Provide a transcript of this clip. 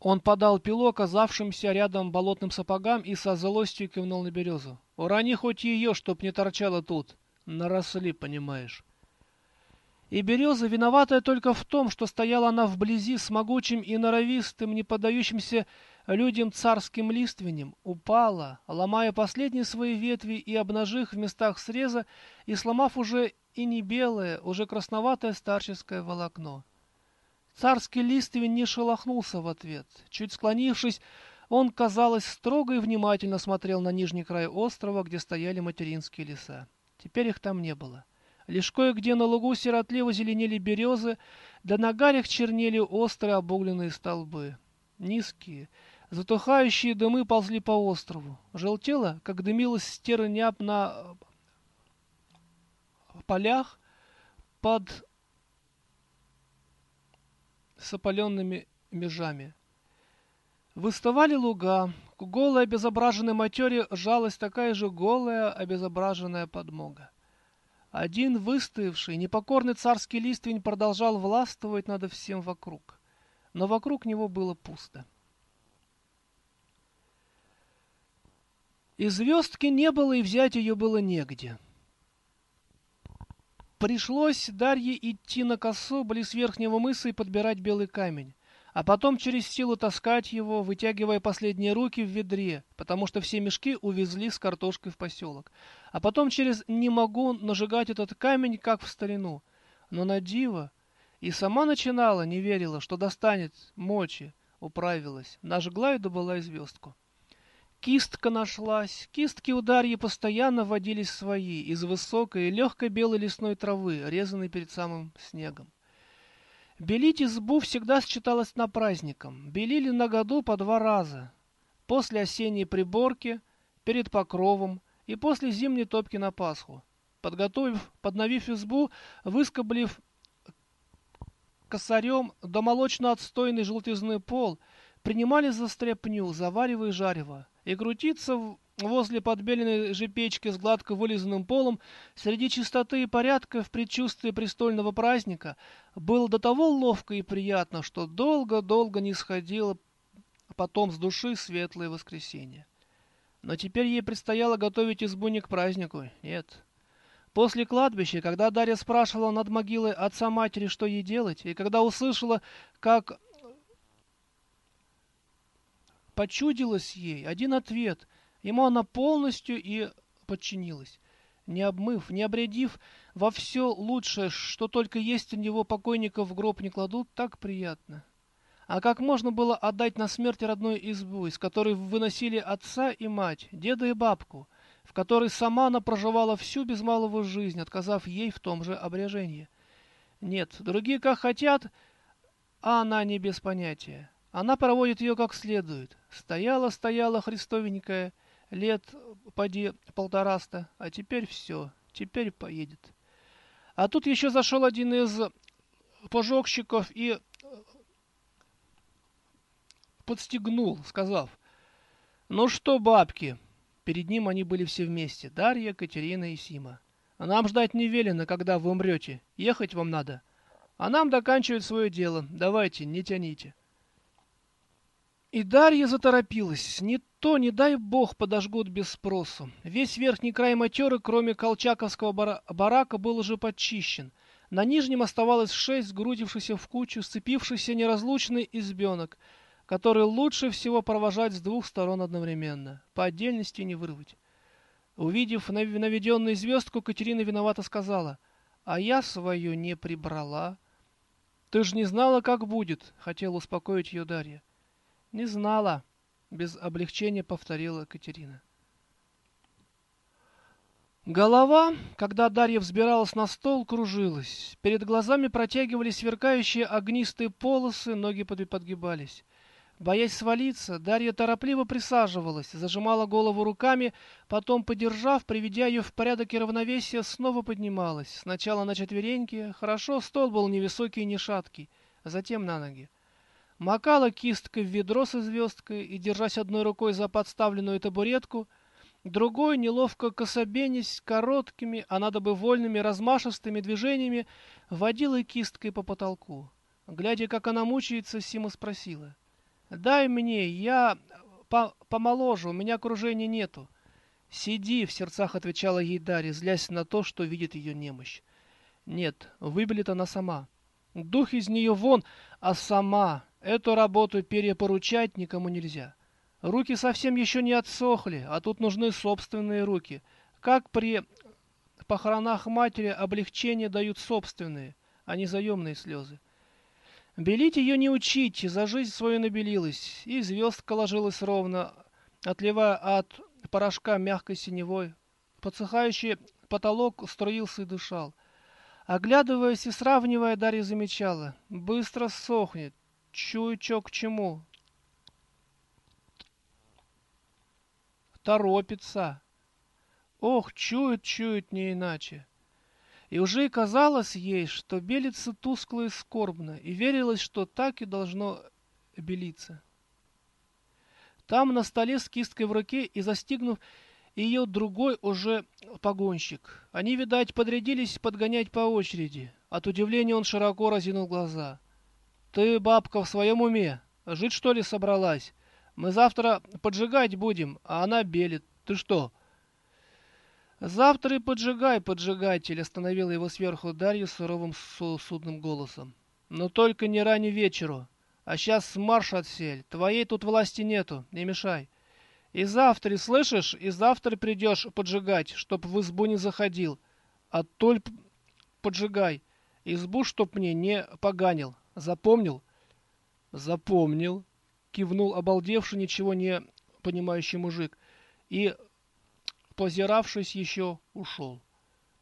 Он подал пилу оказавшимся рядом болотным сапогам и со злостью кивнул на березу. «Урони хоть ее, чтоб не торчала тут. Наросли, понимаешь». И береза, виноватая только в том, что стояла она вблизи с могучим и норовистым, не поддающимся людям царским лиственем, упала, ломая последние свои ветви и обнажив в местах среза, и сломав уже и не белое, уже красноватое старческое волокно. Царский лиственень не шелохнулся в ответ. Чуть склонившись, он, казалось, строго и внимательно смотрел на нижний край острова, где стояли материнские леса. Теперь их там не было. Лишь кое-где на лугу сиротливо зеленели березы, да на гарях чернели острые обугленные столбы. Низкие, затухающие дымы ползли по острову. Желтело, как дымилась стерняп на полях под с опаленными межами. Выставали луга, к голой обезображенной матере жалась такая же голая обезображенная подмога. Один выстоявший, непокорный царский листвень продолжал властвовать над всем вокруг, но вокруг него было пусто. И звездки не было, и взять ее было негде. Пришлось Дарье идти на косу близ верхнего мыса и подбирать белый камень а потом через силу таскать его, вытягивая последние руки в ведре, потому что все мешки увезли с картошкой в поселок. А потом через «не могу» нажигать этот камень, как в старину. Но на диво и сама начинала, не верила, что достанет мочи, управилась, нажгла и добыла звездку. Кистка нашлась. Кистки у Дарьи постоянно водились свои, из высокой легкой белой лесной травы, резанной перед самым снегом. Белить избу всегда считалось на праздником. Белили на году по два раза. После осенней приборки, перед покровом и после зимней топки на Пасху. Подготовив, подновив избу, выскоблив косарем до молочно-отстойный желтизный пол, принимали за стряпню, заваривая жарево, и крутиться Возле подбеленной же печки с гладко вылизанным полом, среди чистоты и порядка в предчувствии престольного праздника, было до того ловко и приятно, что долго-долго не сходило потом с души светлое воскресенье. Но теперь ей предстояло готовить избу не к празднику, нет. После кладбища, когда Дарья спрашивала над могилой отца-матери, что ей делать, и когда услышала, как почудилось ей один ответ — Ему она полностью и подчинилась. Не обмыв, не обрядив во все лучшее, что только есть у него покойников в гроб не кладут, так приятно. А как можно было отдать на смерть родную избу, из которой выносили отца и мать, деда и бабку, в которой сама она проживала всю без малого жизнь, отказав ей в том же обряжении? Нет, другие как хотят, а она не без понятия. Она проводит ее как следует. Стояла-стояла христовенькая, лет, поди, полтораста, а теперь все, теперь поедет. А тут еще зашел один из пожогщиков и подстегнул, сказав, «Ну что, бабки?» Перед ним они были все вместе, Дарья, Катерина и Сима. «А нам ждать не велено, когда вы умрете. Ехать вам надо. А нам доканчивать свое дело. Давайте, не тяните». И Дарья заторопилась. Не то, не дай бог, подожгут без спросу. Весь верхний край матеры, кроме колчаковского бара барака, был уже подчищен. На нижнем оставалось шесть сгрудившихся в кучу, сцепившихся неразлучный избенок, который лучше всего провожать с двух сторон одновременно, по отдельности не вырвать. Увидев наведенную звездку, Катерина виновато сказала, «А я свою не прибрала». «Ты ж не знала, как будет», — хотела успокоить ее Дарья. Не знала, без облегчения повторила Катерина. Голова, когда Дарья взбиралась на стол, кружилась. Перед глазами протягивались сверкающие огнистые полосы, ноги подгибались. Боясь свалиться, Дарья торопливо присаживалась, зажимала голову руками, потом, подержав, приведя ее в порядок и равновесие, снова поднималась. Сначала на четвереньки, хорошо, стол был невысокий и не шаткий, а затем на ноги макала кисткой в ведро со звездкой и, держась одной рукой за подставленную табуретку, другой, неловко кособенясь короткими, а надо бы вольными размашистыми движениями, водила кисткой по потолку. Глядя, как она мучается, Сима спросила. Дай мне, я по помоложе, у меня окружения нету. Сиди, в сердцах отвечала ей Дарья, злясь на то, что видит ее немощь. Нет, выбелит она сама. Дух из нее вон, а сама эту работу перепоручать никому нельзя. Руки совсем еще не отсохли, а тут нужны собственные руки. Как при похоронах матери облегчение дают собственные, а не заемные слезы. Белить ее не учить, за жизнь свою набелилась, и звездка ложилась ровно, отливая от порошка мягкой синевой. Подсыхающий потолок струился и дышал. Оглядываясь и сравнивая, Дарья замечала. Быстро сохнет. Чую, чё к чему. Торопится. Ох, чует, чует не иначе. И уже и казалось ей, что белится тускло и скорбно, и верилось, что так и должно белиться. Там на столе с кисткой в руке и застигнув ее другой уже погонщик. Они, видать, подрядились подгонять по очереди. От удивления он широко разинул глаза. «Ты, бабка, в своем уме? Жить, что ли, собралась? Мы завтра поджигать будем, а она белит. Ты что?» «Завтра и поджигай, поджигатель!» — остановила его сверху Дарья суровым судным голосом. «Но только не ранее вечеру. А сейчас марш отсель. Твоей тут власти нету, не мешай. И завтра, слышишь, и завтра придешь поджигать, чтоб в избу не заходил. А толь поджигай. Избу, чтоб мне не поганил. Запомнил?» «Запомнил», — кивнул обалдевший, ничего не понимающий мужик. И позиравшись еще, ушел.